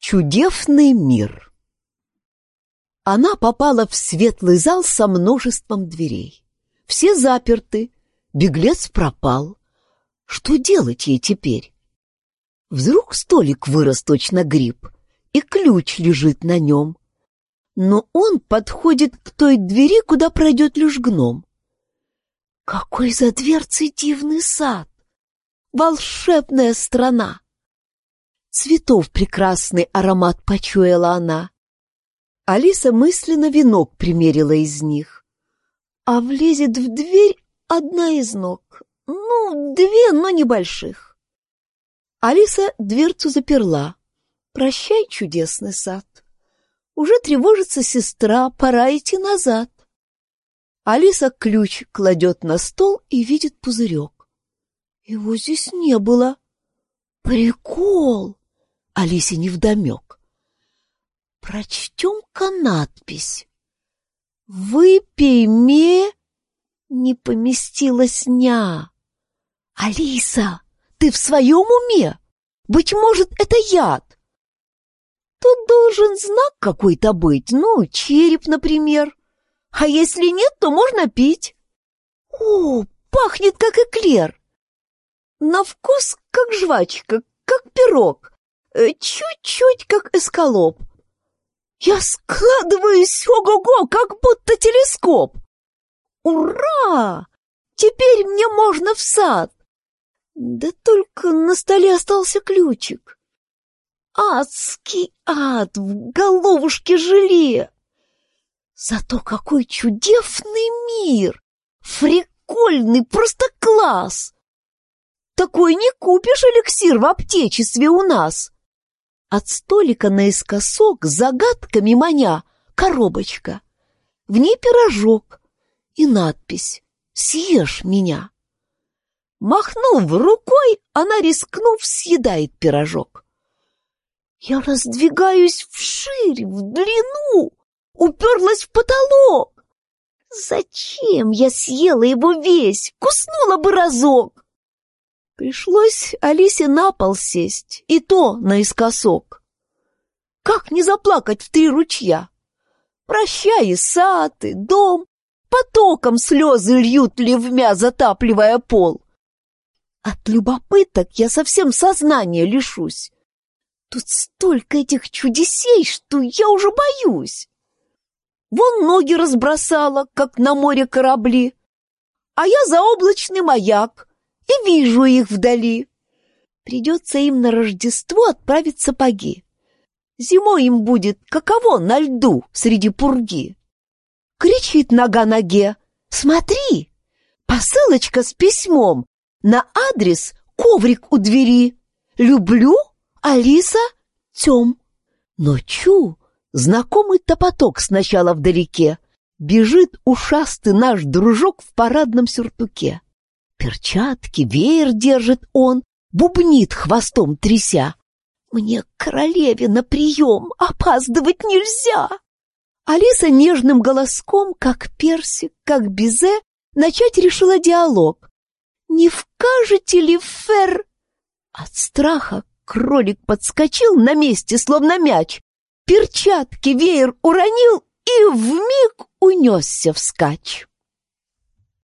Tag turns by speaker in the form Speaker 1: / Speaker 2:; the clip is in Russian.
Speaker 1: Чудесный мир. Она попала в светлый зал со множеством дверей. Все заперты, беглец пропал. Что делать ей теперь? Вдруг столик вырос точно гриб, и ключ лежит на нем. Но он подходит к той двери, куда пройдет лишь гном. Какой за дверцей дивный сад! Волшебная страна! Цветов прекрасный аромат почуяла она. Алиса мысленно венок примерила из них. А влезет в дверь одна из ног. Ну, две, но небольших. Алиса дверцу заперла. Прощай, чудесный сад. Уже тревожится сестра, пора идти назад. Алиса ключ кладет на стол и видит пузырек. Его здесь не было. Прикол! Алисе невдомек. Прочтем-ка надпись. «Выпей ме...» Не поместилась ня. «Алиса, ты в своем уме? Быть может, это яд?» «Тут должен знак какой-то быть, ну, череп, например. А если нет, то можно пить». «О, пахнет как эклер!» «На вкус как жвачка, как пирог. Э, чуть-чуть как эскалоп. Я складываюсь, ого-го, как будто телескоп. Ура! Теперь мне можно в сад. Да только на столе остался ключик. Адский ад в головушке желе. Зато какой чудесный мир! Фрикольный, просто класс! Такой не купишь эликсир в аптечестве у нас. От столика наискосок загадками маня коробочка. В ней пирожок и надпись «Съешь меня». Махнув рукой, она, рискнув, съедает пирожок. Я раздвигаюсь вширь, в длину, уперлась в потолок. Зачем я съела его весь? Куснула бы разок. Пришлось Алисе на пол сесть, и то наискосок. Как не заплакать в три ручья? Прощай и сад, и дом, потоком слезы льют ливмя, затапливая пол. От любопыток я совсем сознания лишусь. Тут столько этих чудесей, что я уже боюсь. Вон ноги разбросала, как на море корабли, а я заоблачный маяк, и вижу их вдали. Придется им на Рождество отправить сапоги. Зимой им будет каково на льду среди пурги. Кричит нога ноге, смотри, посылочка с письмом на адрес коврик у двери. Люблю, Алиса, Тем. Ночу знакомый топоток сначала вдалеке. Бежит ушастый наш дружок в парадном сюртуке. Перчатки, веер держит он, бубнит хвостом тряся. Мне королеве на прием, опаздывать нельзя. Алиса нежным голоском, как персик, как безе, начать решила диалог. «Не вкажете ли, Фер...» От страха кролик подскочил на месте, словно мяч, перчатки веер уронил и вмиг унесся вскачь.